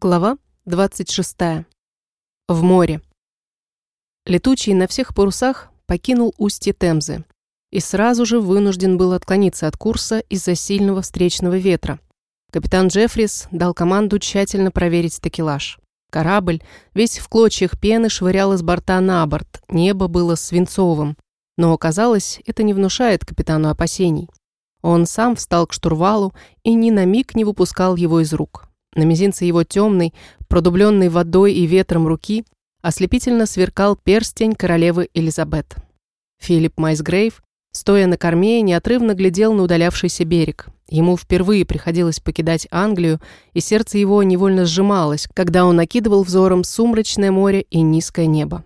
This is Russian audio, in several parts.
Глава 26. В море. Летучий на всех парусах покинул устье Темзы и сразу же вынужден был отклониться от курса из-за сильного встречного ветра. Капитан Джеффрис дал команду тщательно проверить такелаж. Корабль, весь в клочьях пены, швырял из борта на борт, небо было свинцовым. Но, оказалось, это не внушает капитану опасений. Он сам встал к штурвалу и ни на миг не выпускал его из рук. На мизинце его темной, продубленной водой и ветром руки, ослепительно сверкал перстень королевы Элизабет. Филипп Майсгрейв, стоя на корме, неотрывно глядел на удалявшийся берег. Ему впервые приходилось покидать Англию, и сердце его невольно сжималось, когда он накидывал взором сумрачное море и низкое небо.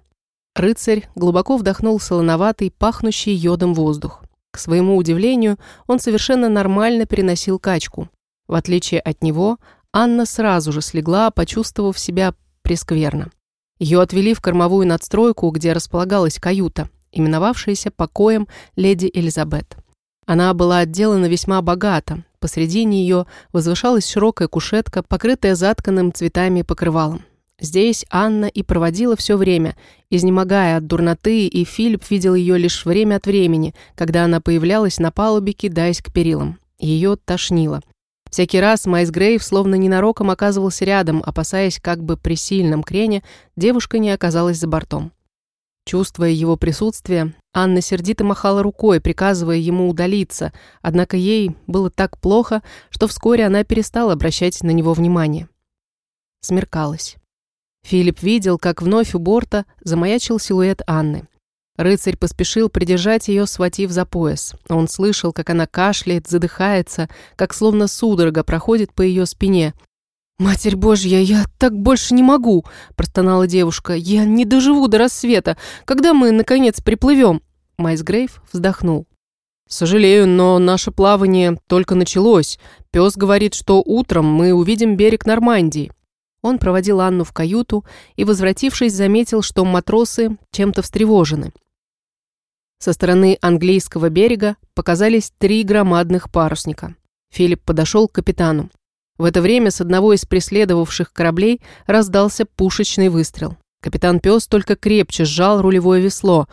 Рыцарь глубоко вдохнул солоноватый, пахнущий йодом воздух. К своему удивлению, он совершенно нормально переносил качку. В отличие от него, Анна сразу же слегла, почувствовав себя прескверно. Ее отвели в кормовую надстройку, где располагалась каюта, именовавшаяся покоем леди Элизабет. Она была отделана весьма богато. Посредине ее возвышалась широкая кушетка, покрытая затканным цветами покрывалом. Здесь Анна и проводила все время, изнемогая от дурноты, и Филипп видел ее лишь время от времени, когда она появлялась на палубе, кидаясь к перилам. Ее тошнило. Всякий раз Майс Грейв словно ненароком оказывался рядом, опасаясь, как бы при сильном крене девушка не оказалась за бортом. Чувствуя его присутствие, Анна сердито махала рукой, приказывая ему удалиться, однако ей было так плохо, что вскоре она перестала обращать на него внимание. Смеркалось. Филипп видел, как вновь у борта замаячил силуэт Анны. Рыцарь поспешил придержать ее, схватив за пояс. Он слышал, как она кашляет, задыхается, как словно судорога проходит по ее спине. «Матерь Божья, я так больше не могу!» – простонала девушка. «Я не доживу до рассвета. Когда мы, наконец, приплывем?» Майс Грейв вздохнул. «Сожалею, но наше плавание только началось. Пес говорит, что утром мы увидим берег Нормандии». Он проводил Анну в каюту и, возвратившись, заметил, что матросы чем-то встревожены. Со стороны английского берега показались три громадных парусника. Филипп подошел к капитану. В это время с одного из преследовавших кораблей раздался пушечный выстрел. Капитан Пес только крепче сжал рулевое весло.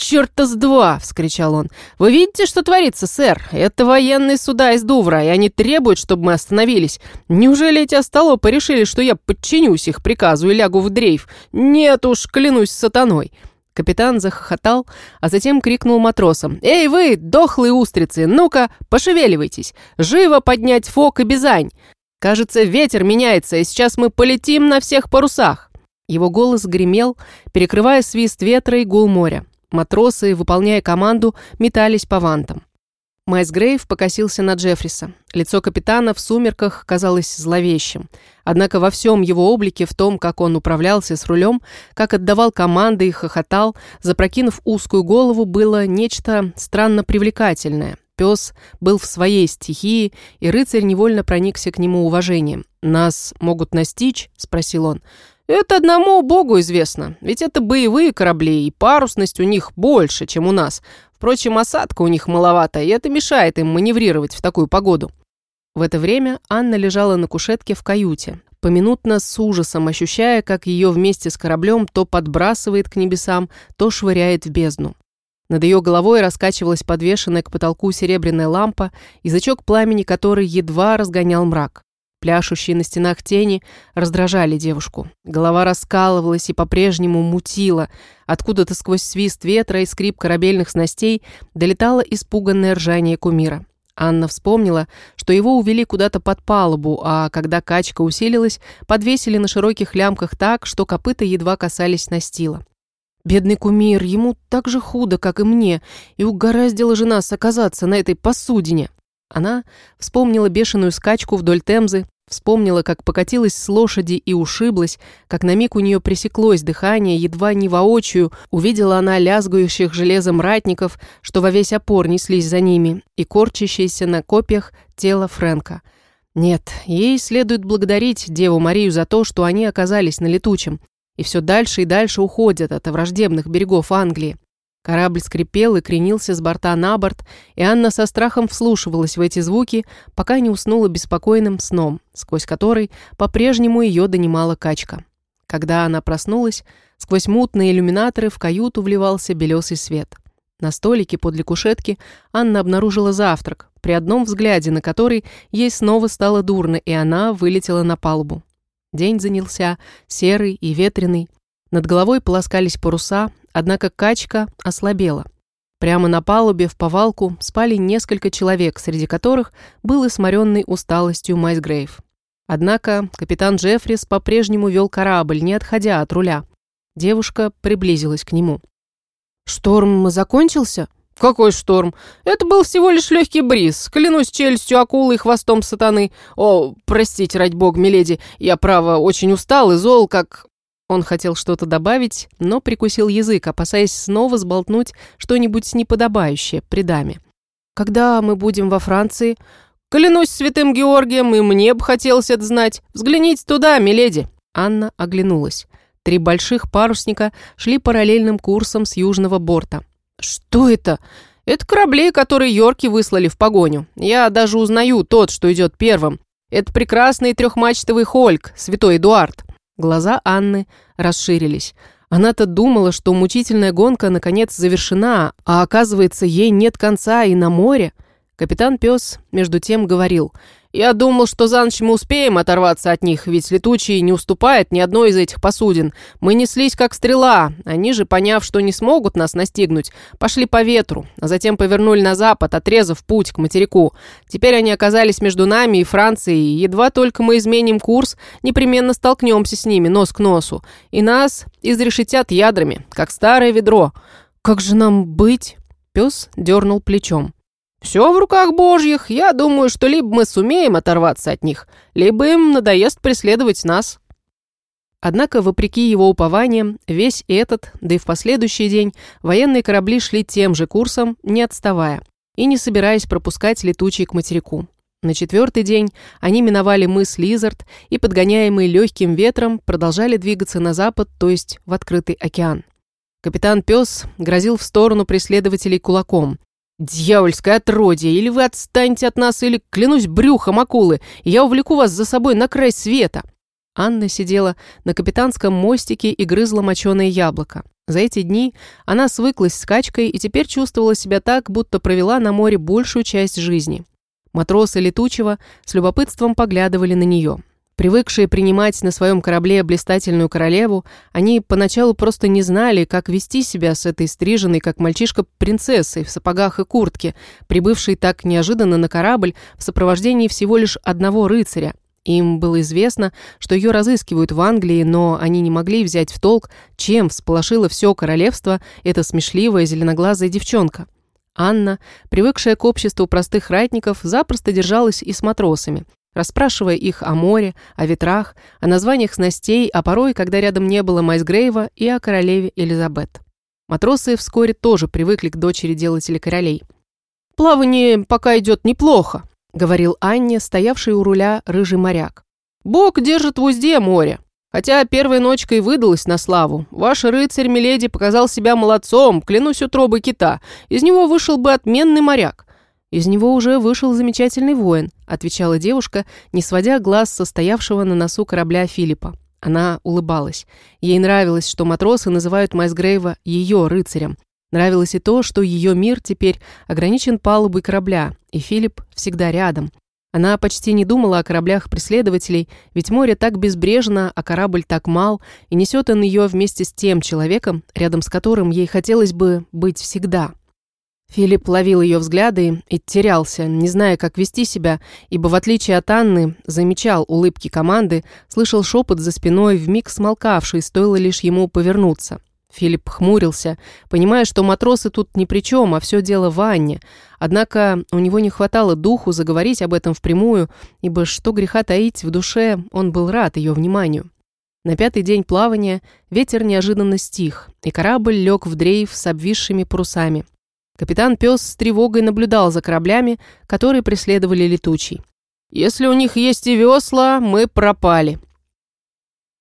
«Черта с два!» — вскричал он. «Вы видите, что творится, сэр? Это военные суда из Дувра, и они требуют, чтобы мы остановились. Неужели эти остолопы решили, что я подчинюсь их приказу и лягу в дрейф? Нет уж, клянусь сатаной!» Капитан захохотал, а затем крикнул матросам. «Эй вы, дохлые устрицы, ну-ка, пошевеливайтесь! Живо поднять фок и бизань! Кажется, ветер меняется, и сейчас мы полетим на всех парусах!» Его голос гремел, перекрывая свист ветра и гул моря. Матросы, выполняя команду, метались по вантам. Майс Грейв покосился на Джеффриса. Лицо капитана в сумерках казалось зловещим. Однако во всем его облике, в том, как он управлялся с рулем, как отдавал команды и хохотал, запрокинув узкую голову, было нечто странно привлекательное. Пес был в своей стихии, и рыцарь невольно проникся к нему уважением. «Нас могут настичь?» – спросил он. «Это одному богу известно, ведь это боевые корабли, и парусность у них больше, чем у нас. Впрочем, осадка у них маловато, и это мешает им маневрировать в такую погоду. В это время Анна лежала на кушетке в каюте, поминутно с ужасом ощущая, как ее вместе с кораблем то подбрасывает к небесам, то швыряет в бездну. Над ее головой раскачивалась подвешенная к потолку серебряная лампа, язычок пламени которой едва разгонял мрак. Пляшущие на стенах тени раздражали девушку. Голова раскалывалась и по-прежнему мутила. Откуда-то сквозь свист ветра и скрип корабельных снастей долетало испуганное ржание кумира. Анна вспомнила, что его увели куда-то под палубу, а когда качка усилилась, подвесили на широких лямках так, что копыта едва касались настила. Бедный кумир, ему так же худо, как и мне, и угораздила же нас оказаться на этой посудине. Она вспомнила бешеную скачку вдоль Темзы, вспомнила, как покатилась с лошади и ушиблась, как на миг у нее пресеклось дыхание, едва не воочию, увидела она лязгающих железом ратников, что во весь опор неслись за ними, и корчащееся на копьях тело Фрэнка. Нет, ей следует благодарить Деву Марию за то, что они оказались на летучем, и все дальше и дальше уходят от враждебных берегов Англии. Корабль скрипел и кренился с борта на борт, и Анна со страхом вслушивалась в эти звуки, пока не уснула беспокойным сном, сквозь который по-прежнему ее донимала качка. Когда она проснулась, сквозь мутные иллюминаторы в каюту вливался белесый свет. На столике подле кушетки Анна обнаружила завтрак, при одном взгляде на который ей снова стало дурно, и она вылетела на палубу. День занялся, серый и ветреный. Над головой полоскались паруса, однако качка ослабела. Прямо на палубе в повалку спали несколько человек, среди которых был и сморенный усталостью Майсгрейв. Однако капитан Джеффрис по-прежнему вел корабль, не отходя от руля. Девушка приблизилась к нему. «Шторм закончился?» «Какой шторм? Это был всего лишь легкий бриз. Клянусь челюстью акулы и хвостом сатаны. О, простите, ради бога, миледи, я, право, очень устал и зол, как...» Он хотел что-то добавить, но прикусил язык, опасаясь снова сболтнуть что-нибудь неподобающее при даме. «Когда мы будем во Франции?» «Клянусь святым Георгием, и мне бы хотелось это знать. Взгляните туда, миледи!» Анна оглянулась. Три больших парусника шли параллельным курсом с южного борта. «Что это?» «Это корабли, которые Йорки выслали в погоню. Я даже узнаю тот, что идет первым. Это прекрасный трехмачтовый Хольк, святой Эдуард. Глаза Анны расширились. Она-то думала, что мучительная гонка наконец завершена, а оказывается, ей нет конца и на море. Капитан Пес, между тем, говорил – я думал, что за ночь мы успеем оторваться от них, ведь летучий не уступает ни одной из этих посудин. Мы неслись как стрела. Они же, поняв, что не смогут нас настигнуть, пошли по ветру, а затем повернули на запад, отрезав путь к материку. Теперь они оказались между нами и Францией, и едва только мы изменим курс, непременно столкнемся с ними нос к носу, и нас изрешетят ядрами, как старое ведро. «Как же нам быть?» Пес дернул плечом. «Все в руках божьих. Я думаю, что либо мы сумеем оторваться от них, либо им надоест преследовать нас». Однако, вопреки его упованиям, весь этот, да и в последующий день, военные корабли шли тем же курсом, не отставая, и не собираясь пропускать летучий к материку. На четвертый день они миновали мыс Лизард и, подгоняемые легким ветром, продолжали двигаться на запад, то есть в открытый океан. Капитан Пес грозил в сторону преследователей кулаком, «Дьявольское отродье! Или вы отстанете от нас, или, клянусь брюхом акулы, я увлеку вас за собой на край света!» Анна сидела на капитанском мостике и грызла моченое яблоко. За эти дни она свыклась с качкой и теперь чувствовала себя так, будто провела на море большую часть жизни. Матросы летучего с любопытством поглядывали на нее. Привыкшие принимать на своем корабле блистательную королеву, они поначалу просто не знали, как вести себя с этой стриженной, как мальчишка, принцессой в сапогах и куртке, прибывшей так неожиданно на корабль в сопровождении всего лишь одного рыцаря. Им было известно, что ее разыскивают в Англии, но они не могли взять в толк, чем всполошило все королевство эта смешливая зеленоглазая девчонка. Анна, привыкшая к обществу простых ратников, запросто держалась и с матросами, расспрашивая их о море, о ветрах, о названиях снастей, а порой, когда рядом не было Майсгрейва, и о королеве Элизабет. Матросы вскоре тоже привыкли к дочери делателя королей. «Плавание пока идет неплохо», — говорил Анне, стоявший у руля рыжий моряк. «Бог держит в узде море. Хотя первой ночкой и выдалась на славу. Ваш рыцарь Миледи показал себя молодцом, клянусь утробой кита. Из него вышел бы отменный моряк. «Из него уже вышел замечательный воин», отвечала девушка, не сводя глаз состоявшего на носу корабля Филиппа. Она улыбалась. Ей нравилось, что матросы называют Майсгрейва ее рыцарем. Нравилось и то, что ее мир теперь ограничен палубой корабля, и Филипп всегда рядом. Она почти не думала о кораблях преследователей, ведь море так безбрежно, а корабль так мал, и несет он ее вместе с тем человеком, рядом с которым ей хотелось бы быть всегда. Филипп ловил ее взгляды и терялся, не зная, как вести себя, ибо, в отличие от Анны, замечал улыбки команды, слышал шепот за спиной, вмиг смолкавший, стоило лишь ему повернуться. Филипп хмурился, понимая, что матросы тут ни при чем, а все дело в Анне. Однако у него не хватало духу заговорить об этом впрямую, ибо что греха таить в душе, он был рад ее вниманию. На пятый день плавания ветер неожиданно стих, и корабль лег в дрейф с обвисшими парусами. Капитан Пес с тревогой наблюдал за кораблями, которые преследовали летучий. «Если у них есть и весла, мы пропали».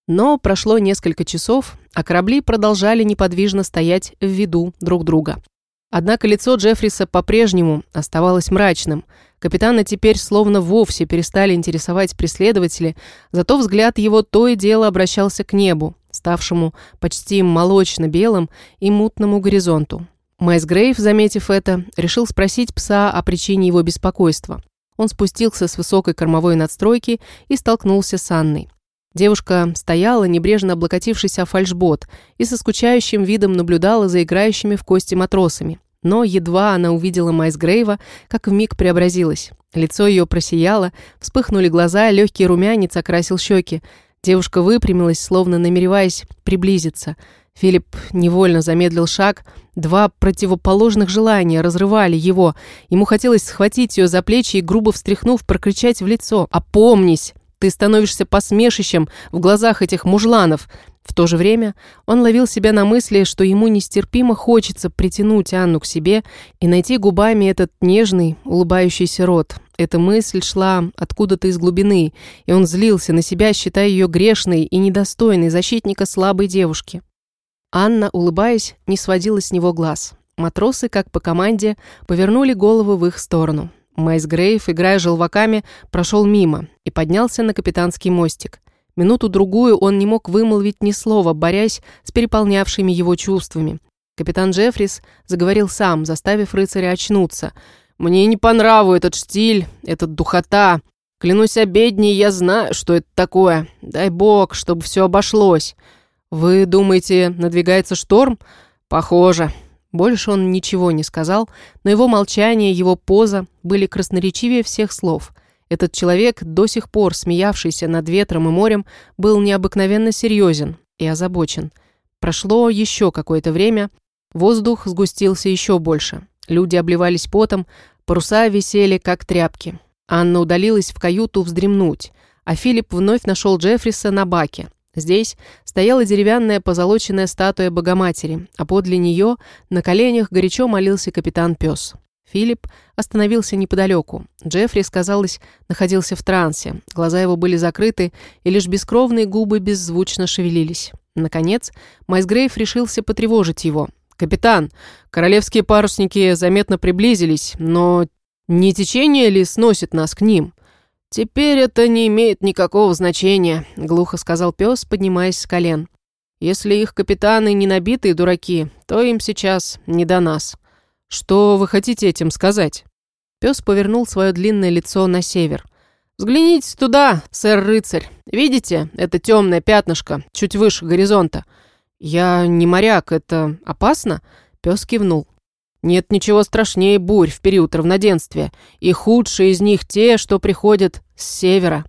Но прошло несколько часов, а корабли продолжали неподвижно стоять в виду друг друга. Однако лицо Джеффриса по-прежнему оставалось мрачным. Капитана теперь словно вовсе перестали интересовать преследователи, зато взгляд его то и дело обращался к небу, ставшему почти молочно-белым и мутному горизонту. Майс Грейв, заметив это, решил спросить пса о причине его беспокойства. Он спустился с высокой кормовой надстройки и столкнулся с Анной. Девушка стояла, небрежно облокотившись о фальшбот, и со скучающим видом наблюдала за играющими в кости матросами. Но едва она увидела Майс Грейва, как вмиг преобразилась. Лицо ее просияло, вспыхнули глаза, легкий румянец окрасил щеки. Девушка выпрямилась, словно намереваясь приблизиться. Филипп невольно замедлил шаг. Два противоположных желания разрывали его. Ему хотелось схватить ее за плечи и, грубо встряхнув, прокричать в лицо «Опомнись!» Ты становишься посмешищем в глазах этих мужланов. В то же время он ловил себя на мысли, что ему нестерпимо хочется притянуть Анну к себе и найти губами этот нежный, улыбающийся рот. Эта мысль шла откуда-то из глубины, и он злился на себя, считая ее грешной и недостойной защитника слабой девушки. Анна, улыбаясь, не сводила с него глаз. Матросы, как по команде, повернули головы в их сторону. Майс Грейв, играя желваками, прошел мимо и поднялся на капитанский мостик. Минуту-другую он не мог вымолвить ни слова, борясь с переполнявшими его чувствами. Капитан Джеффрис заговорил сам, заставив рыцаря очнуться. «Мне не по нраву этот штиль, этот духота. Клянусь обедней, я знаю, что это такое. Дай бог, чтобы все обошлось. Вы думаете, надвигается шторм? Похоже. Больше он ничего не сказал, но его молчание, его поза были красноречивее всех слов. Этот человек, до сих пор смеявшийся над ветром и морем, был необыкновенно серьезен и озабочен. Прошло еще какое-то время, воздух сгустился еще больше. Люди обливались потом, паруса висели, как тряпки. Анна удалилась в каюту вздремнуть, а Филипп вновь нашел Джеффриса на баке. Здесь стояла деревянная позолоченная статуя Богоматери, а подле нее на коленях горячо молился капитан-пес. Филипп остановился неподалеку. Джеффри, сказалось, находился в трансе. Глаза его были закрыты, и лишь бескровные губы беззвучно шевелились. Наконец, Майсгрейв решился потревожить его. «Капитан, королевские парусники заметно приблизились, но не течение ли сносит нас к ним?» «Теперь это не имеет никакого значения», — глухо сказал пес, поднимаясь с колен. «Если их капитаны не набитые дураки, то им сейчас не до нас». «Что вы хотите этим сказать?» Пес повернул свое длинное лицо на север. «Взгляните туда, сэр-рыцарь. Видите, это темное пятнышко, чуть выше горизонта. Я не моряк, это опасно?» Пес кивнул. Нет ничего страшнее бурь в период равноденствия, и худшие из них те, что приходят с севера.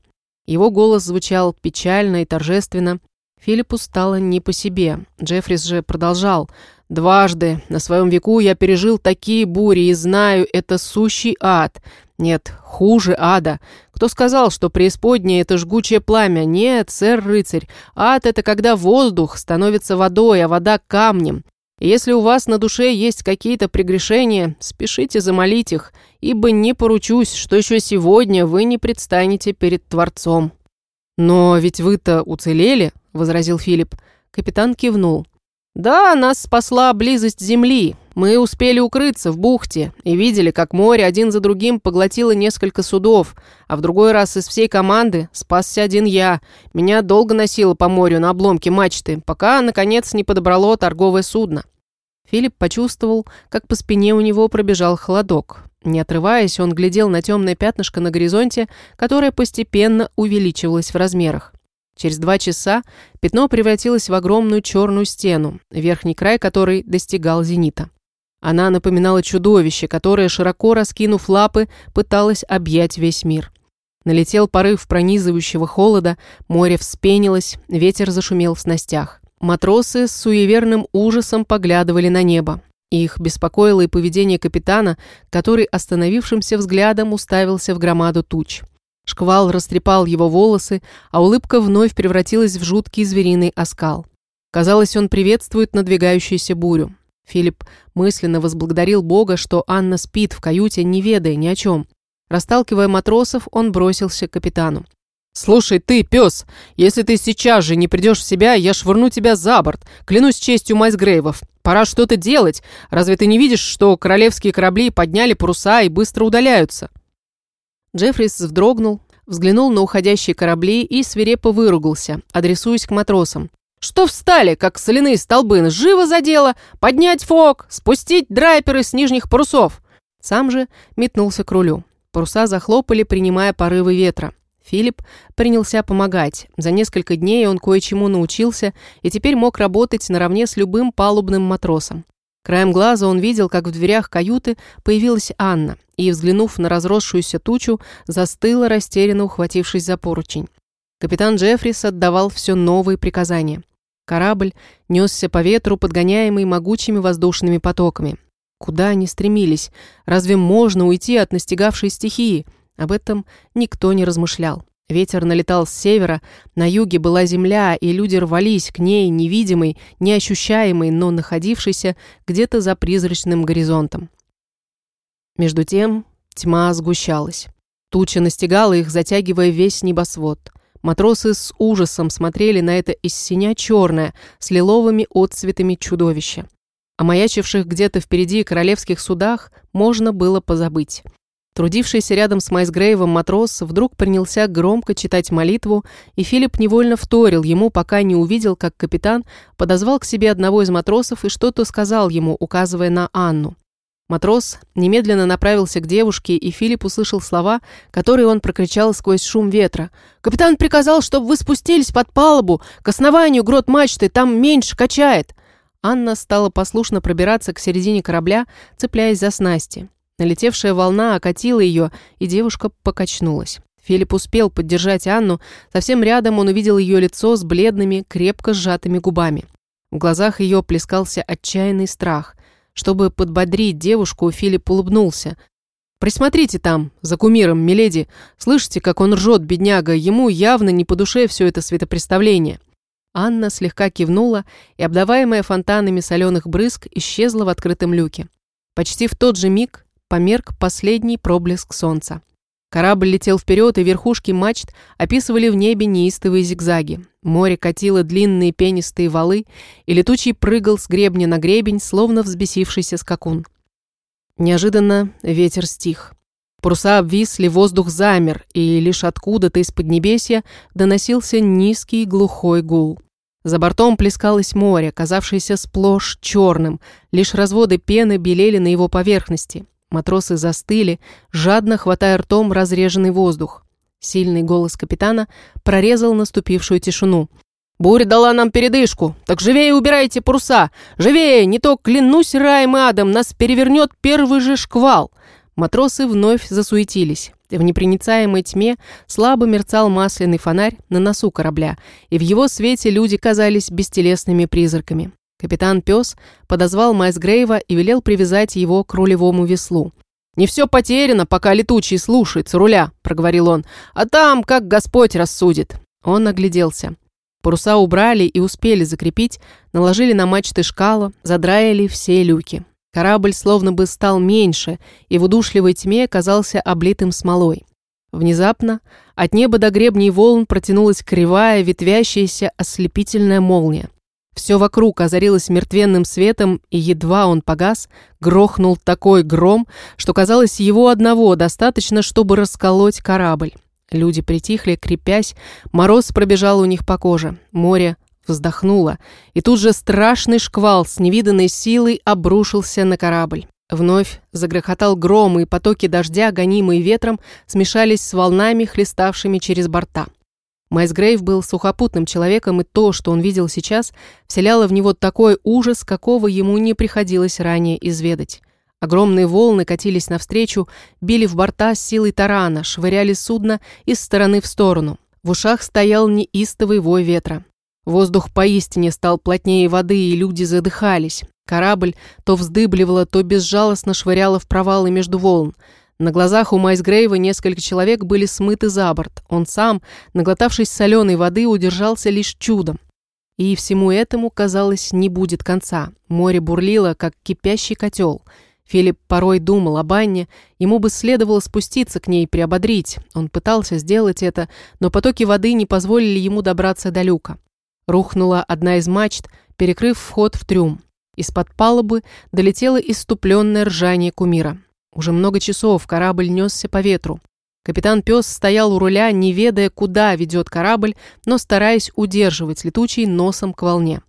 Его голос звучал печально и торжественно. Филиппу стало не по себе. Джеффрис же продолжал. «Дважды на своем веку я пережил такие бури и знаю, это сущий ад. Нет, хуже ада. Кто сказал, что преисподнее — это жгучее пламя? Нет, сэр-рыцарь. Ад — это когда воздух становится водой, а вода — камнем. Если у вас на душе есть какие-то прегрешения, спешите замолить их, ибо не поручусь, что еще сегодня вы не предстанете перед Творцом». «Но ведь вы-то уцелели», — возразил Филипп. Капитан кивнул. «Да, нас спасла близость земли. Мы успели укрыться в бухте и видели, как море один за другим поглотило несколько судов, а в другой раз из всей команды спасся один я. Меня долго носило по морю на обломке мачты, пока, наконец, не подобрало торговое судно. Филипп почувствовал, как по спине у него пробежал холодок. Не отрываясь, он глядел на темное пятнышко на горизонте, которое постепенно увеличивалось в размерах. Через два часа пятно превратилось в огромную черную стену, верхний край которой достигал зенита. Она напоминала чудовище, которое, широко раскинув лапы, пыталось объять весь мир. Налетел порыв пронизывающего холода, море вспенилось, ветер зашумел в снастях. Матросы с суеверным ужасом поглядывали на небо. Их беспокоило и поведение капитана, который остановившимся взглядом уставился в громаду туч. Шквал растрепал его волосы, а улыбка вновь превратилась в жуткий звериный оскал. Казалось, он приветствует надвигающуюся бурю. Филипп мысленно возблагодарил Бога, что Анна спит в каюте, не ведая ни о чем. Расталкивая матросов, он бросился к капитану. «Слушай, ты, пес, если ты сейчас же не придешь в себя, я швырну тебя за борт, клянусь честью Майсгрейвов. Пора что-то делать. Разве ты не видишь, что королевские корабли подняли паруса и быстро удаляются?» Джеффрис вздрогнул, взглянул на уходящие корабли и свирепо выругался, адресуясь к матросам. «Что встали, как соляные столбы? Живо за дело! Поднять фок! Спустить драйперы с нижних парусов!» Сам же метнулся к рулю. Паруса захлопали, принимая порывы ветра. Филипп принялся помогать. За несколько дней он кое-чему научился и теперь мог работать наравне с любым палубным матросом. Краем глаза он видел, как в дверях каюты появилась Анна и, взглянув на разросшуюся тучу, застыла, растерянно ухватившись за поручень. Капитан Джеффрис отдавал все новые приказания. Корабль несся по ветру, подгоняемый могучими воздушными потоками. Куда они стремились? Разве можно уйти от настигавшей стихии? Об этом никто не размышлял. Ветер налетал с севера, на юге была земля, и люди рвались к ней, невидимой, неощущаемой, но находившейся где-то за призрачным горизонтом. Между тем тьма сгущалась. Туча настигала их, затягивая весь небосвод. Матросы с ужасом смотрели на это из синя черное, с лиловыми отцветами чудовища. О маячивших где-то впереди королевских судах можно было позабыть. Трудившийся рядом с Майсгрейвом матрос вдруг принялся громко читать молитву, и Филипп невольно вторил ему, пока не увидел, как капитан подозвал к себе одного из матросов и что-то сказал ему, указывая на Анну. Матрос немедленно направился к девушке, и Филипп услышал слова, которые он прокричал сквозь шум ветра. «Капитан приказал, чтобы вы спустились под палубу, к основанию грот мачты, там меньше качает!» Анна стала послушно пробираться к середине корабля, цепляясь за снасти. Налетевшая волна окатила ее, и девушка покачнулась. Филипп успел поддержать Анну. Совсем рядом он увидел ее лицо с бледными, крепко сжатыми губами. В глазах ее плескался отчаянный страх. Чтобы подбодрить девушку, Филипп улыбнулся. «Присмотрите там, за кумиром, миледи. Слышите, как он ржет, бедняга? Ему явно не по душе все это светопреставление». Анна слегка кивнула и, обдаваемая фонтанами соленых брызг, исчезла в открытом люке. Почти в тот же миг померк последний проблеск солнца. Корабль летел вперед, и верхушки мачт описывали в небе неистовые зигзаги. Море катило длинные пенистые валы, и летучий прыгал с гребня на гребень, словно взбесившийся скакун. Неожиданно ветер стих. Паруса обвисли, воздух замер, и лишь откуда-то из поднебесья доносился низкий глухой гул. За бортом плескалось море, казавшееся сплошь черным, лишь разводы пены белели на его поверхности. Матросы застыли, жадно хватая ртом разреженный воздух. Сильный голос капитана прорезал наступившую тишину. «Буря дала нам передышку. Так живее убирайте паруса! Живее! Не то, клянусь раем и адом, нас перевернет первый же шквал!» Матросы вновь засуетились. В непроницаемой тьме слабо мерцал масляный фонарь на носу корабля, и в его свете люди казались бестелесными призраками. Капитан Пес подозвал Майсгрейва и велел привязать его к рулевому веслу. «Не все потеряно, пока летучий слушается руля», — проговорил он. «А там, как Господь рассудит». Он огляделся. Паруса убрали и успели закрепить, наложили на мачты шкала, задраили все люки. Корабль словно бы стал меньше и в удушливой тьме казался облитым смолой. Внезапно от неба до гребней волн протянулась кривая, ветвящаяся ослепительная молния. Все вокруг озарилось мертвенным светом, и едва он погас, грохнул такой гром, что казалось его одного достаточно, чтобы расколоть корабль. Люди притихли, крепясь, мороз пробежал у них по коже, море вздохнуло, и тут же страшный шквал с невиданной силой обрушился на корабль. Вновь загрохотал гром, и потоки дождя, гонимые ветром, смешались с волнами, хлеставшими через борта. Майс Грейв был сухопутным человеком, и то, что он видел сейчас, вселяло в него такой ужас, какого ему не приходилось ранее изведать. Огромные волны катились навстречу, били в борта с силой тарана, швыряли судно из стороны в сторону. В ушах стоял неистовый вой ветра. Воздух поистине стал плотнее воды, и люди задыхались. Корабль то вздыбливало, то безжалостно швыряло в провалы между волн. На глазах у Майсгрейва несколько человек были смыты за борт. Он сам, наглотавшись соленой воды, удержался лишь чудом. И всему этому, казалось, не будет конца. Море бурлило, как кипящий котел. Филипп порой думал об Анне, ему бы следовало спуститься к ней приободрить. Он пытался сделать это, но потоки воды не позволили ему добраться до люка. Рухнула одна из мачт, перекрыв вход в трюм. Из-под палубы долетело иступленное ржание кумира. Уже много часов корабль несся по ветру. Капитан Пес стоял у руля, не ведая, куда ведет корабль, но стараясь удерживать летучий носом к волне.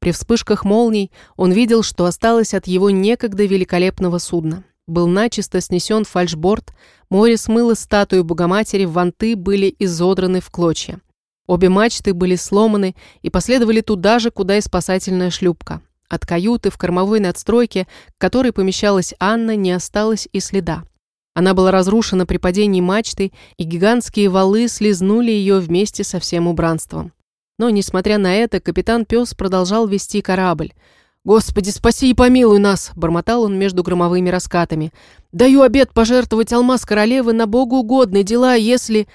При вспышках молний он видел, что осталось от его некогда великолепного судна. Был начисто снесен фальшборд, море смыло статую Богоматери, ванты были изодраны в клочья. Обе мачты были сломаны и последовали туда же, куда и спасательная шлюпка. От каюты в кормовой надстройке, к которой помещалась Анна, не осталось и следа. Она была разрушена при падении мачты, и гигантские валы слезнули ее вместе со всем убранством. Но, несмотря на это, капитан Пес продолжал вести корабль. «Господи, спаси и помилуй нас!» – бормотал он между громовыми раскатами. «Даю обет пожертвовать алмаз королевы на богоугодные дела, если...»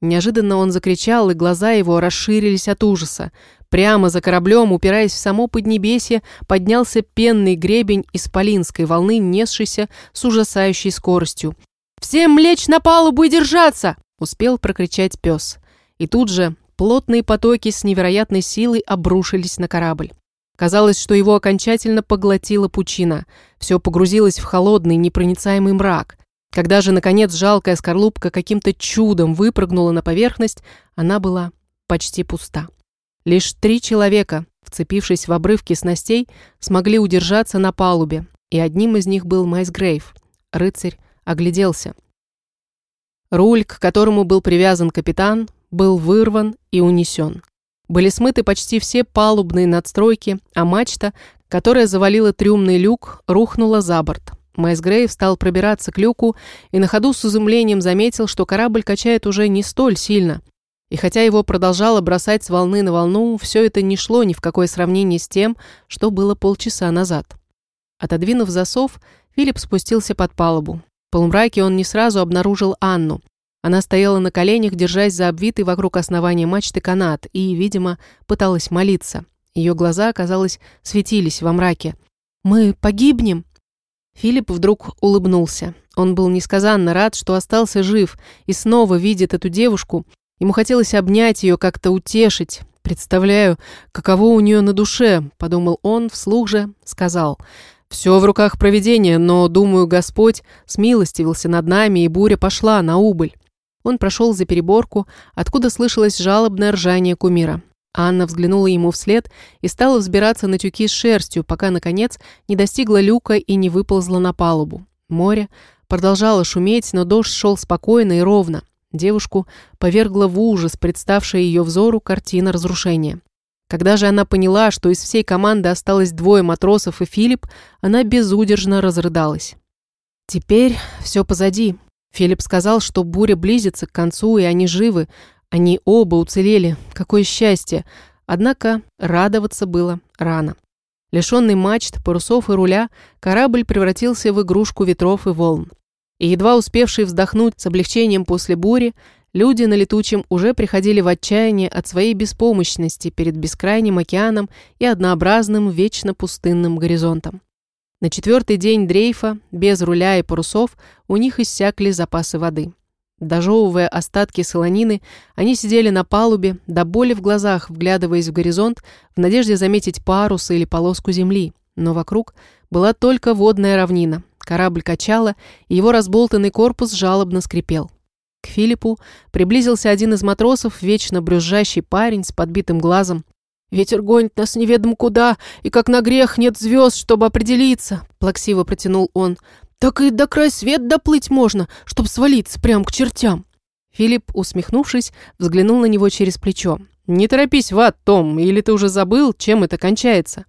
Неожиданно он закричал, и глаза его расширились от ужаса. Прямо за кораблем, упираясь в само Поднебесье, поднялся пенный гребень исполинской волны, несшийся с ужасающей скоростью. «Всем лечь на палубу и держаться!» – успел прокричать пес. И тут же Плотные потоки с невероятной силой обрушились на корабль. Казалось, что его окончательно поглотила пучина. Все погрузилось в холодный, непроницаемый мрак. Когда же, наконец, жалкая скорлупка каким-то чудом выпрыгнула на поверхность, она была почти пуста. Лишь три человека, вцепившись в обрывки снастей, смогли удержаться на палубе, и одним из них был Майс Грейв. Рыцарь огляделся. Руль, к которому был привязан капитан, был вырван и унесен. Были смыты почти все палубные надстройки, а мачта, которая завалила трюмный люк, рухнула за борт. Майс Грейв стал пробираться к люку и на ходу с изумлением заметил, что корабль качает уже не столь сильно. И хотя его продолжало бросать с волны на волну, все это не шло ни в какое сравнение с тем, что было полчаса назад. Отодвинув засов, Филипп спустился под палубу. В полумраке он не сразу обнаружил Анну. Она стояла на коленях, держась за обвитый вокруг основания мачты канат и, видимо, пыталась молиться. Ее глаза, казалось, светились во мраке. «Мы погибнем?» Филипп вдруг улыбнулся. Он был несказанно рад, что остался жив и снова видит эту девушку. Ему хотелось обнять ее, как-то утешить. «Представляю, каково у нее на душе», — подумал он, вслух же сказал. «Все в руках провидения, но, думаю, Господь смилостивился над нами, и буря пошла на убыль». Он прошел за переборку, откуда слышалось жалобное ржание кумира. Анна взглянула ему вслед и стала взбираться на тюки с шерстью, пока, наконец, не достигла люка и не выползла на палубу. Море продолжало шуметь, но дождь шел спокойно и ровно. Девушку повергла в ужас представшая ее взору картина разрушения. Когда же она поняла, что из всей команды осталось двое матросов и Филипп, она безудержно разрыдалась. «Теперь все позади», Филипп сказал, что буря близится к концу, и они живы. Они оба уцелели. Какое счастье! Однако радоваться было рано. Лишенный мачт, парусов и руля, корабль превратился в игрушку ветров и волн. И едва успевшие вздохнуть с облегчением после бури, люди на летучем уже приходили в отчаяние от своей беспомощности перед бескрайним океаном и однообразным вечно пустынным горизонтом. На четвертый день дрейфа, без руля и парусов, у них иссякли запасы воды. Дожевывая остатки солонины, они сидели на палубе, до боли в глазах, вглядываясь в горизонт, в надежде заметить парус или полоску земли. Но вокруг была только водная равнина. Корабль качало, и его разболтанный корпус жалобно скрипел. К Филиппу приблизился один из матросов, вечно брюзжащий парень с подбитым глазом. «Ветер гонит нас неведом куда, и как на грех нет звезд, чтобы определиться», — плаксиво протянул он. «Так и до край свет доплыть можно, чтобы свалиться прямо к чертям». Филипп, усмехнувшись, взглянул на него через плечо. «Не торопись в Том, или ты уже забыл, чем это кончается?»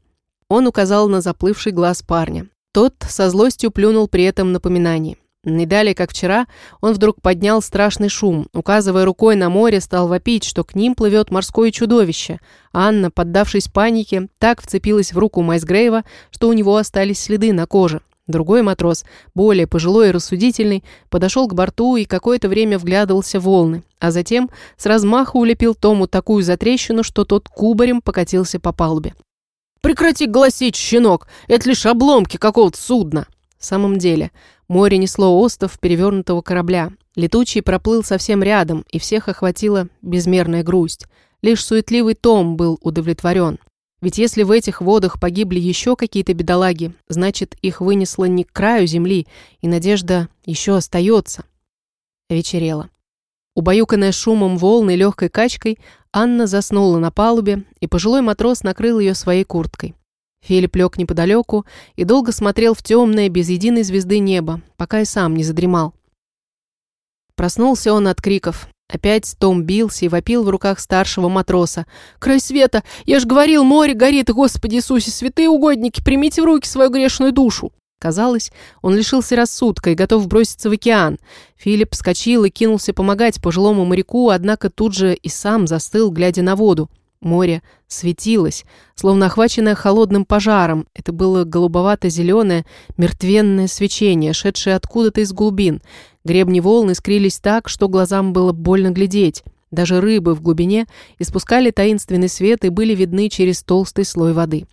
Он указал на заплывший глаз парня. Тот со злостью плюнул при этом напоминание. Не далее, как вчера, он вдруг поднял страшный шум, указывая рукой на море, стал вопить, что к ним плывет морское чудовище. Анна, поддавшись панике, так вцепилась в руку Майсгрейва, что у него остались следы на коже. Другой матрос, более пожилой и рассудительный, подошел к борту и какое-то время вглядывался в волны, а затем с размаху улепил Тому такую затрещину, что тот кубарем покатился по палубе. «Прекрати гласить, щенок! Это лишь обломки какого-то судна!» В самом деле, море несло остов перевернутого корабля. Летучий проплыл совсем рядом, и всех охватила безмерная грусть. Лишь суетливый Том был удовлетворен. Ведь если в этих водах погибли еще какие-то бедолаги, значит, их вынесло не к краю земли, и надежда еще остается. Вечерело. Убаюканная шумом волны и легкой качкой, Анна заснула на палубе, и пожилой матрос накрыл ее своей курткой. Филипп лег неподалеку и долго смотрел в темное, без единой звезды небо, пока и сам не задремал. Проснулся он от криков. Опять Том бился и вопил в руках старшего матроса. «Край света! Я ж говорил, море горит! Господи Иисусе, святые угодники, примите в руки свою грешную душу!» Казалось, он лишился рассудка и готов броситься в океан. Филипп вскочил и кинулся помогать пожилому моряку, однако тут же и сам застыл, глядя на воду. Море светилось, словно охваченное холодным пожаром. Это было голубовато-зеленое, мертвенное свечение, шедшее откуда-то из глубин. Гребни волн искрились так, что глазам было больно глядеть. Даже рыбы в глубине испускали таинственный свет и были видны через толстый слой воды.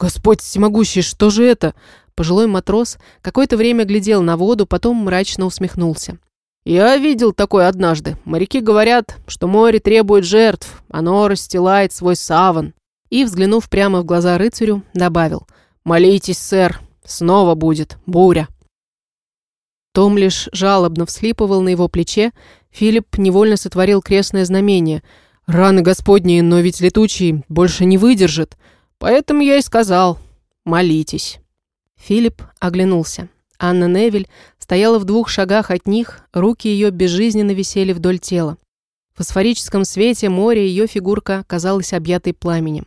«Господь всемогущий, что же это?» Пожилой матрос какое-то время глядел на воду, потом мрачно усмехнулся. «Я видел такое однажды. Моряки говорят, что море требует жертв, оно расстилает свой саван». И, взглянув прямо в глаза рыцарю, добавил «Молитесь, сэр, снова будет буря». Том лишь жалобно вслипывал на его плече, Филипп невольно сотворил крестное знамение. «Раны Господние, но ведь летучий больше не выдержит. Поэтому я и сказал, молитесь». Филипп оглянулся. Анна Невель стояла в двух шагах от них, руки ее безжизненно висели вдоль тела. В фосфорическом свете моря ее фигурка казалась объятой пламенем.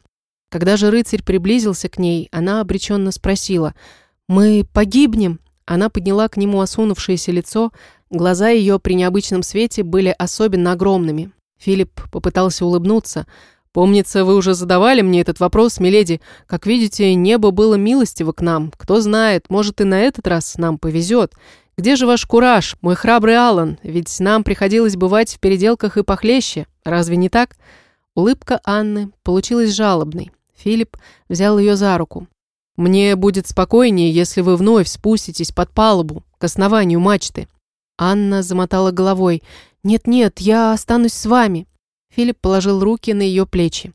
Когда же рыцарь приблизился к ней, она обреченно спросила «Мы погибнем?» Она подняла к нему осунувшееся лицо, глаза ее при необычном свете были особенно огромными. Филипп попытался улыбнуться – Помнится, вы уже задавали мне этот вопрос, миледи. Как видите, небо было милостиво к нам. Кто знает, может и на этот раз нам повезет. Где же ваш кураж, мой храбрый Аллан? Ведь нам приходилось бывать в переделках и похлеще. Разве не так? Улыбка Анны получилась жалобной. Филипп взял ее за руку. «Мне будет спокойнее, если вы вновь спуститесь под палубу, к основанию мачты». Анна замотала головой. «Нет-нет, я останусь с вами». Филипп положил руки на ее плечи.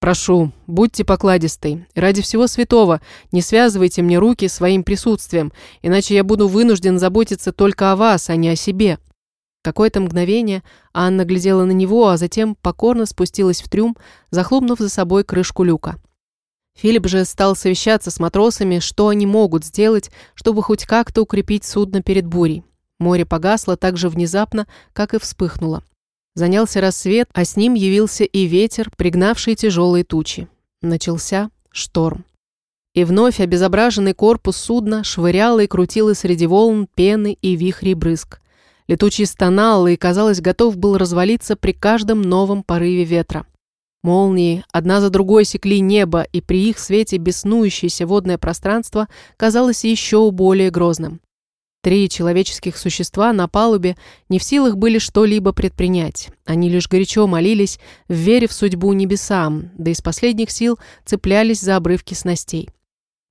«Прошу, будьте покладистой. Ради всего святого, не связывайте мне руки своим присутствием, иначе я буду вынужден заботиться только о вас, а не о себе». Какое-то мгновение Анна глядела на него, а затем покорно спустилась в трюм, захлопнув за собой крышку люка. Филипп же стал совещаться с матросами, что они могут сделать, чтобы хоть как-то укрепить судно перед бурей. Море погасло так же внезапно, как и вспыхнуло. Занялся рассвет, а с ним явился и ветер, пригнавший тяжелые тучи. Начался шторм. И вновь обезображенный корпус судна швырял и крутило среди волн пены и вихрей брызг. Летучий стонал и, казалось, готов был развалиться при каждом новом порыве ветра. Молнии одна за другой секли небо, и при их свете беснующееся водное пространство казалось еще более грозным. Три человеческих существа на палубе не в силах были что-либо предпринять. Они лишь горячо молились, в вере в судьбу небесам, да из последних сил цеплялись за обрывки снастей.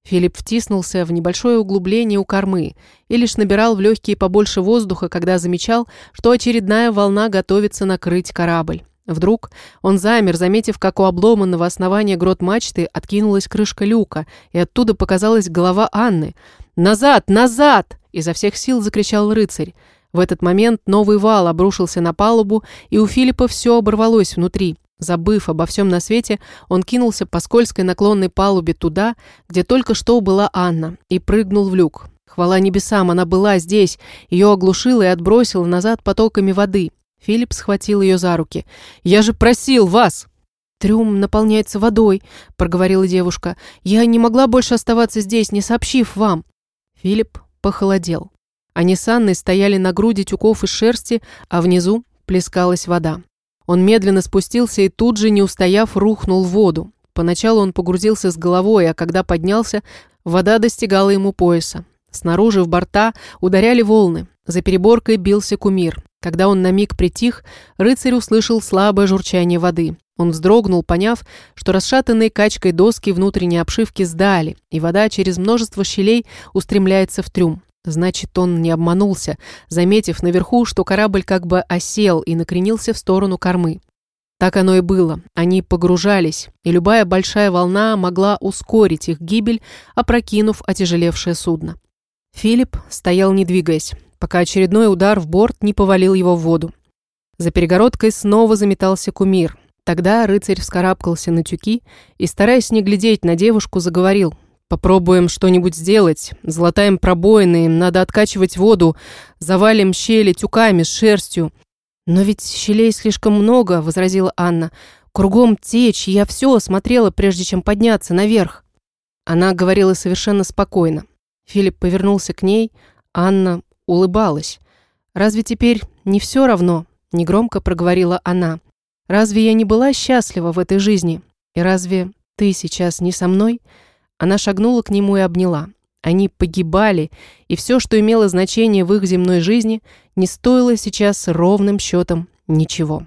Филипп втиснулся в небольшое углубление у кормы и лишь набирал в легкие побольше воздуха, когда замечал, что очередная волна готовится накрыть корабль. Вдруг он замер, заметив, как у обломанного основания грот мачты откинулась крышка люка, и оттуда показалась голова Анны. «Назад! Назад!» Изо всех сил закричал рыцарь. В этот момент новый вал обрушился на палубу, и у Филиппа все оборвалось внутри. Забыв обо всем на свете, он кинулся по скользкой наклонной палубе туда, где только что была Анна, и прыгнул в люк. Хвала небесам, она была здесь, ее оглушила и отбросила назад потоками воды. Филипп схватил ее за руки. «Я же просил вас!» «Трюм наполняется водой», — проговорила девушка. «Я не могла больше оставаться здесь, не сообщив вам». Филипп похолодел. Они с Анной стояли на груди тюков из шерсти, а внизу плескалась вода. Он медленно спустился и тут же, не устояв, рухнул в воду. Поначалу он погрузился с головой, а когда поднялся, вода достигала ему пояса. Снаружи в борта ударяли волны. За переборкой бился кумир. Когда он на миг притих, рыцарь услышал слабое журчание воды. Он вздрогнул, поняв, что расшатанные качкой доски внутренней обшивки сдали, и вода через множество щелей устремляется в трюм. Значит, он не обманулся, заметив наверху, что корабль как бы осел и накренился в сторону кормы. Так оно и было. Они погружались, и любая большая волна могла ускорить их гибель, опрокинув отяжелевшее судно. Филипп стоял не двигаясь, пока очередной удар в борт не повалил его в воду. За перегородкой снова заметался кумир, Тогда рыцарь вскарабкался на тюки и, стараясь не глядеть на девушку, заговорил. «Попробуем что-нибудь сделать. Золотаем пробоины, надо откачивать воду, завалим щели тюками с шерстью». «Но ведь щелей слишком много», — возразила Анна. «Кругом течь, я все осмотрела, прежде чем подняться наверх». Она говорила совершенно спокойно. Филипп повернулся к ней, Анна улыбалась. «Разве теперь не все равно?» — негромко проговорила она. Разве я не была счастлива в этой жизни? И разве ты сейчас не со мной?» Она шагнула к нему и обняла. Они погибали, и все, что имело значение в их земной жизни, не стоило сейчас ровным счетом ничего.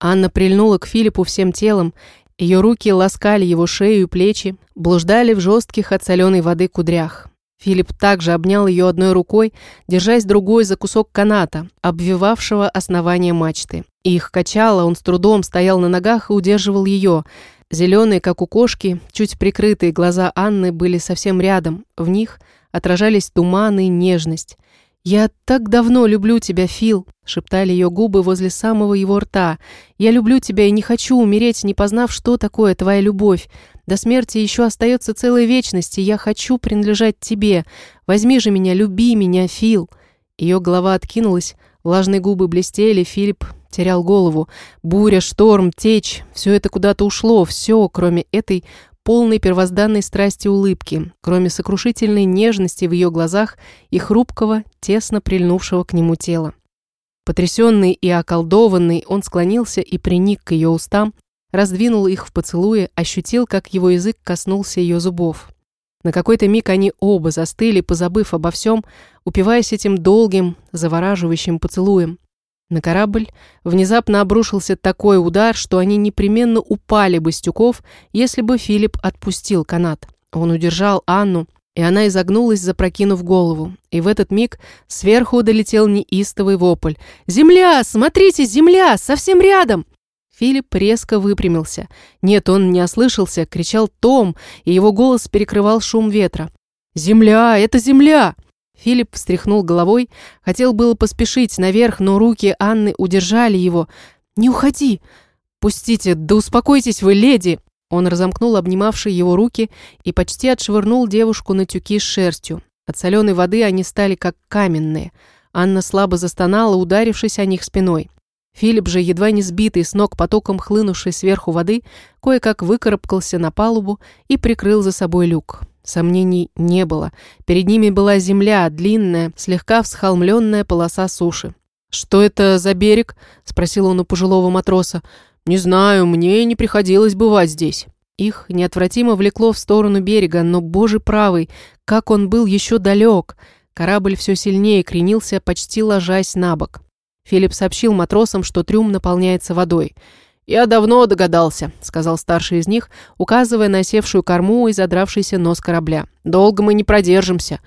Анна прильнула к Филиппу всем телом, ее руки ласкали его шею и плечи, блуждали в жестких от соленой воды кудрях. Филипп также обнял ее одной рукой, держась другой за кусок каната, обвивавшего основание мачты. Их качало, он с трудом стоял на ногах и удерживал ее. Зеленые, как у кошки, чуть прикрытые глаза Анны были совсем рядом. В них отражались туман и нежность. «Я так давно люблю тебя, Фил», — шептали ее губы возле самого его рта. «Я люблю тебя и не хочу умереть, не познав, что такое твоя любовь. До смерти еще остается целая вечность, и я хочу принадлежать тебе. Возьми же меня, люби меня, Фил». Ее голова откинулась, влажные губы блестели, Филипп терял голову. Буря, шторм, течь — все это куда-то ушло, все, кроме этой полной первозданной страсти улыбки, кроме сокрушительной нежности в ее глазах и хрупкого, тесно прильнувшего к нему тела. Потрясенный и околдованный, он склонился и приник к ее устам, раздвинул их в поцелуе, ощутил, как его язык коснулся ее зубов. На какой-то миг они оба застыли, позабыв обо всем, упиваясь этим долгим, завораживающим поцелуем. На корабль внезапно обрушился такой удар, что они непременно упали бы с тюков, если бы Филипп отпустил канат. Он удержал Анну, и она изогнулась, запрокинув голову. И в этот миг сверху долетел неистовый вопль. «Земля! Смотрите, земля! Совсем рядом!» Филипп резко выпрямился. Нет, он не ослышался, кричал Том, и его голос перекрывал шум ветра. «Земля! Это земля!» Филипп встряхнул головой, хотел было поспешить наверх, но руки Анны удержали его. «Не уходи!» «Пустите, да успокойтесь вы, леди!» Он разомкнул обнимавшие его руки и почти отшвырнул девушку на тюки с шерстью. От соленой воды они стали как каменные. Анна слабо застонала, ударившись о них спиной. Филипп же, едва не сбитый с ног потоком хлынувшей сверху воды, кое-как выкарабкался на палубу и прикрыл за собой люк. Сомнений не было. Перед ними была земля, длинная, слегка всхолмленная полоса суши. «Что это за берег?» – спросил он у пожилого матроса. «Не знаю, мне не приходилось бывать здесь». Их неотвратимо влекло в сторону берега, но, боже правый, как он был еще далек. Корабль все сильнее кренился, почти ложась на бок. Филипп сообщил матросам, что трюм наполняется водой – «Я давно догадался», — сказал старший из них, указывая на севшую корму и задравшийся нос корабля. «Долго мы не продержимся.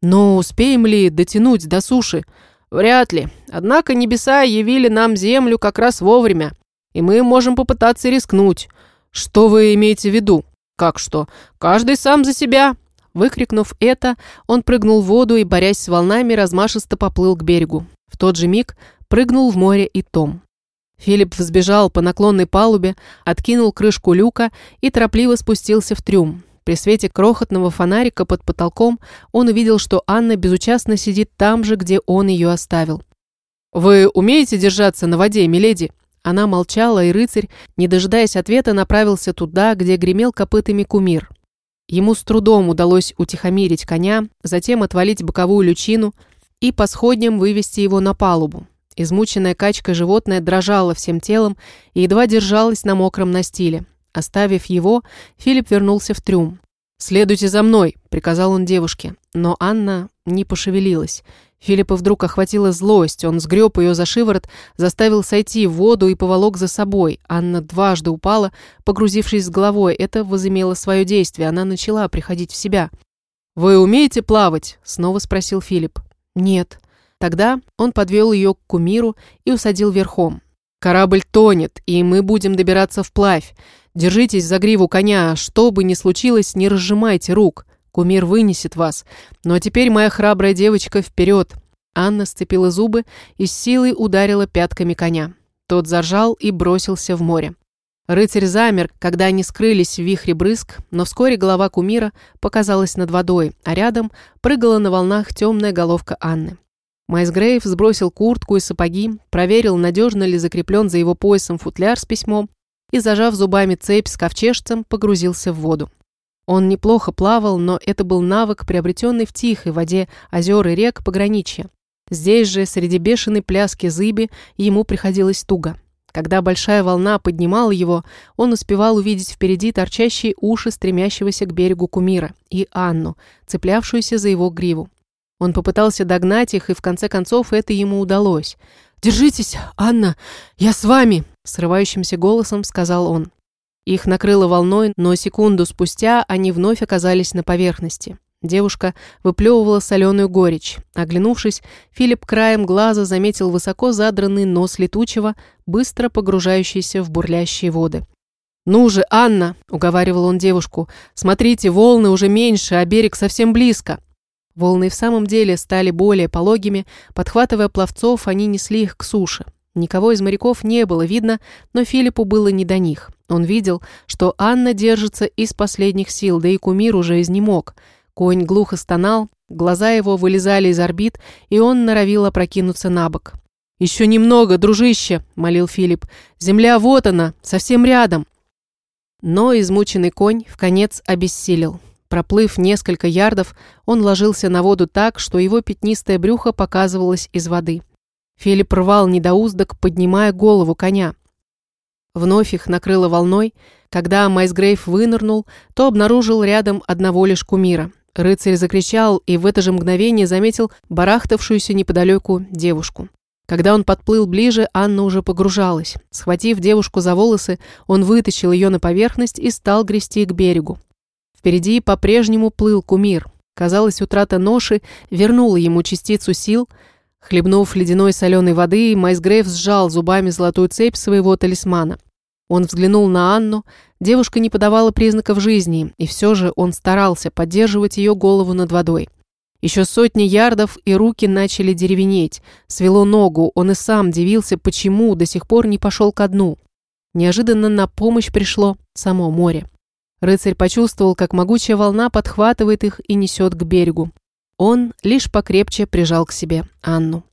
Но успеем ли дотянуть до суши?» «Вряд ли. Однако небеса явили нам землю как раз вовремя, и мы можем попытаться рискнуть. Что вы имеете в виду?» «Как что? Каждый сам за себя». Выкрикнув это, он прыгнул в воду и, борясь с волнами, размашисто поплыл к берегу. В тот же миг прыгнул в море и Том. Филипп взбежал по наклонной палубе, откинул крышку люка и торопливо спустился в трюм. При свете крохотного фонарика под потолком он увидел, что Анна безучастно сидит там же, где он ее оставил. «Вы умеете держаться на воде, миледи?» Она молчала, и рыцарь, не дожидаясь ответа, направился туда, где гремел копытами кумир. Ему с трудом удалось утихомирить коня, затем отвалить боковую лючину и по сходням вывести его на палубу. Измученная качка животное дрожало всем телом и едва держалась на мокром настиле. Оставив его, Филипп вернулся в трюм. «Следуйте за мной», — приказал он девушке. Но Анна не пошевелилась. Филиппа вдруг охватила злость. Он сгреб ее за шиворот, заставил сойти в воду и поволок за собой. Анна дважды упала, погрузившись с головой. Это возымело свое действие. Она начала приходить в себя. «Вы умеете плавать?» – снова спросил Филипп. «Нет». Тогда он подвел ее к кумиру и усадил верхом. «Корабль тонет, и мы будем добираться вплавь. Держитесь за гриву коня, что бы ни случилось, не разжимайте рук. Кумир вынесет вас. А теперь, моя храбрая девочка, вперед!» Анна сцепила зубы и с силой ударила пятками коня. Тот заржал и бросился в море. Рыцарь замер, когда они скрылись в вихре брызг, но вскоре голова кумира показалась над водой, а рядом прыгала на волнах темная головка Анны. Майс Грейв сбросил куртку и сапоги, проверил, надежно ли закреплен за его поясом футляр с письмом и, зажав зубами цепь с ковчежцем, погрузился в воду. Он неплохо плавал, но это был навык, приобретенный в тихой воде озер и рек пограничья. Здесь же, среди бешеной пляски зыби, ему приходилось туго. Когда большая волна поднимала его, он успевал увидеть впереди торчащие уши стремящегося к берегу кумира и Анну, цеплявшуюся за его гриву. Он попытался догнать их, и в конце концов это ему удалось. «Держитесь, Анна, я с вами!» – срывающимся голосом сказал он. Их накрыло волной, но секунду спустя они вновь оказались на поверхности. Девушка выплевывала соленую горечь. Оглянувшись, Филипп краем глаза заметил высоко задранный нос летучего, быстро погружающийся в бурлящие воды. «Ну же, Анна!» – уговаривал он девушку. «Смотрите, волны уже меньше, а берег совсем близко». Волны в самом деле стали более пологими, подхватывая пловцов, они несли их к суше. Никого из моряков не было видно, но Филиппу было не до них. Он видел, что Анна держится из последних сил, да и кумир уже изнемог. Конь глухо стонал, глаза его вылезали из орбит, и он норовил опрокинуться на бок. «Еще немного, дружище!» – молил Филипп. «Земля вот она, совсем рядом!» Но измученный конь в конец обессилел. Проплыв несколько ярдов, он ложился на воду так, что его пятнистое брюхо показывалось из воды. Филипп рвал недоуздок, поднимая голову коня. Вновь их накрыло волной. Когда Майсгрейв вынырнул, то обнаружил рядом одного лишь кумира. Рыцарь закричал и в это же мгновение заметил барахтавшуюся неподалеку девушку. Когда он подплыл ближе, Анна уже погружалась. Схватив девушку за волосы, он вытащил ее на поверхность и стал грести к берегу. Впереди по-прежнему плыл кумир. Казалось, утрата ноши вернула ему частицу сил. Хлебнув ледяной соленой воды, Майсгрейв сжал зубами золотую цепь своего талисмана. Он взглянул на Анну. Девушка не подавала признаков жизни, и все же он старался поддерживать ее голову над водой. Еще сотни ярдов, и руки начали деревенеть. Свело ногу, он и сам дивился, почему до сих пор не пошел ко дну. Неожиданно на помощь пришло само море. Рыцарь почувствовал, как могучая волна подхватывает их и несет к берегу. Он лишь покрепче прижал к себе Анну.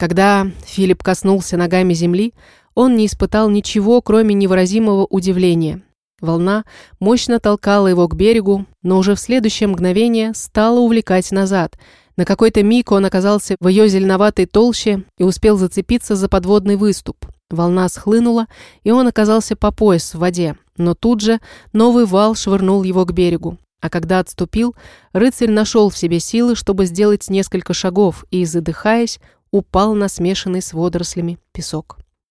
Когда Филипп коснулся ногами земли, он не испытал ничего, кроме невыразимого удивления. Волна мощно толкала его к берегу, но уже в следующее мгновение стала увлекать назад. На какой-то миг он оказался в ее зеленоватой толще и успел зацепиться за подводный выступ. Волна схлынула, и он оказался по пояс в воде, но тут же новый вал швырнул его к берегу. А когда отступил, рыцарь нашел в себе силы, чтобы сделать несколько шагов и, задыхаясь, упал на смешанный с водорослями песок.